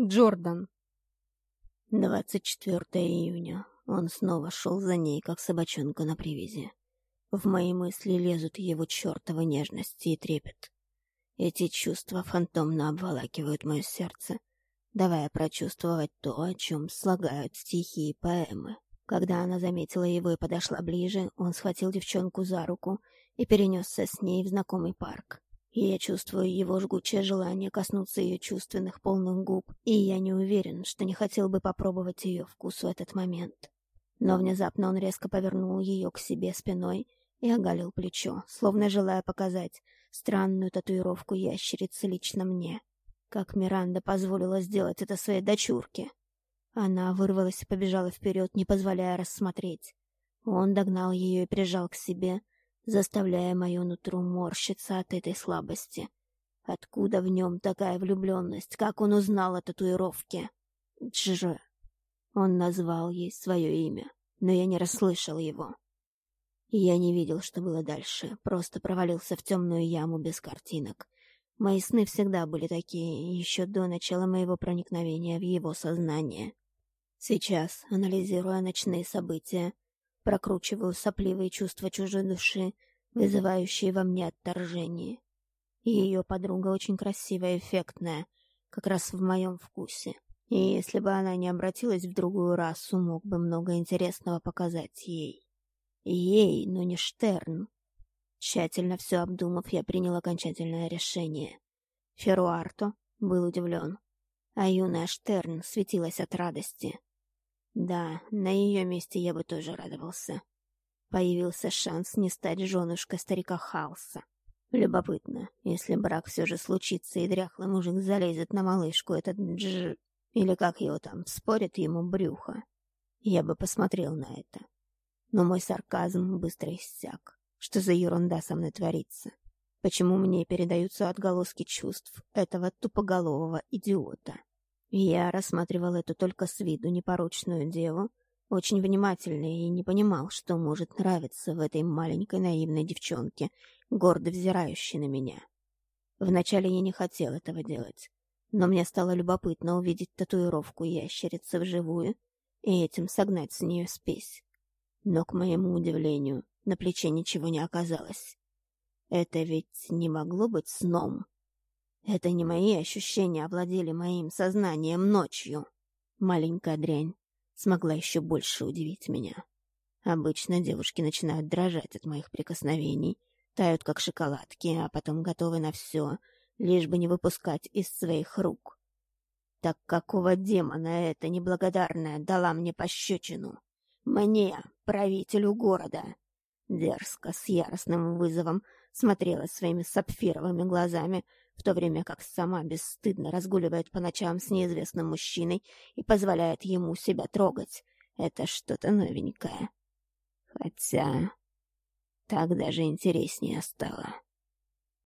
Джордан. 24 июня. Он снова шел за ней, как собачонка на привязи. В мои мысли лезут его чертовы нежности и трепет. Эти чувства фантомно обволакивают мое сердце, давая прочувствовать то, о чем слагают стихи и поэмы. Когда она заметила его и подошла ближе, он схватил девчонку за руку и перенесся с ней в знакомый парк. Я чувствую его жгучее желание коснуться ее чувственных полных губ, и я не уверен, что не хотел бы попробовать ее вкус в этот момент. Но внезапно он резко повернул ее к себе спиной и оголил плечо, словно желая показать странную татуировку ящерицы лично мне. Как Миранда позволила сделать это своей дочурке. Она вырвалась и побежала вперед, не позволяя рассмотреть. Он догнал ее и прижал к себе, заставляя мою нутру морщиться от этой слабости. Откуда в нем такая влюбленность? Как он узнал о татуировке? Дж. Он назвал ей свое имя, но я не расслышал его. Я не видел, что было дальше, просто провалился в темную яму без картинок. Мои сны всегда были такие, еще до начала моего проникновения в его сознание. Сейчас, анализируя ночные события, Прокручиваю сопливые чувства чужой души, вызывающие во мне отторжение. И ее подруга очень красивая, эффектная, как раз в моем вкусе. И если бы она не обратилась в другую расу, мог бы много интересного показать ей. Ей, но не Штерн. Тщательно все обдумав, я принял окончательное решение. Феруарто был удивлен, а юная Штерн светилась от радости. Да, на ее месте я бы тоже радовался. Появился шанс не стать женушкой старика Халса. Любопытно, если брак все же случится, и дряхлый мужик залезет на малышку, этот дж... Или как его там, спорит ему брюхо. Я бы посмотрел на это. Но мой сарказм быстро иссяк. Что за ерунда со мной творится? Почему мне передаются отголоски чувств этого тупоголового идиота? Я рассматривал эту только с виду непорочную деву, очень внимательно и не понимал, что может нравиться в этой маленькой наивной девчонке, гордо взирающей на меня. Вначале я не хотел этого делать, но мне стало любопытно увидеть татуировку ящерицы вживую и этим согнать с нее спесь. Но, к моему удивлению, на плече ничего не оказалось. Это ведь не могло быть сном. Это не мои ощущения овладели моим сознанием ночью. Маленькая дрянь смогла еще больше удивить меня. Обычно девушки начинают дрожать от моих прикосновений, тают как шоколадки, а потом готовы на все, лишь бы не выпускать из своих рук. Так какого демона эта неблагодарная дала мне пощечину? Мне, правителю города. Дерзко, с яростным вызовом, смотрела своими сапфировыми глазами, в то время как сама бесстыдно разгуливает по ночам с неизвестным мужчиной и позволяет ему себя трогать. Это что-то новенькое. Хотя так даже интереснее стало.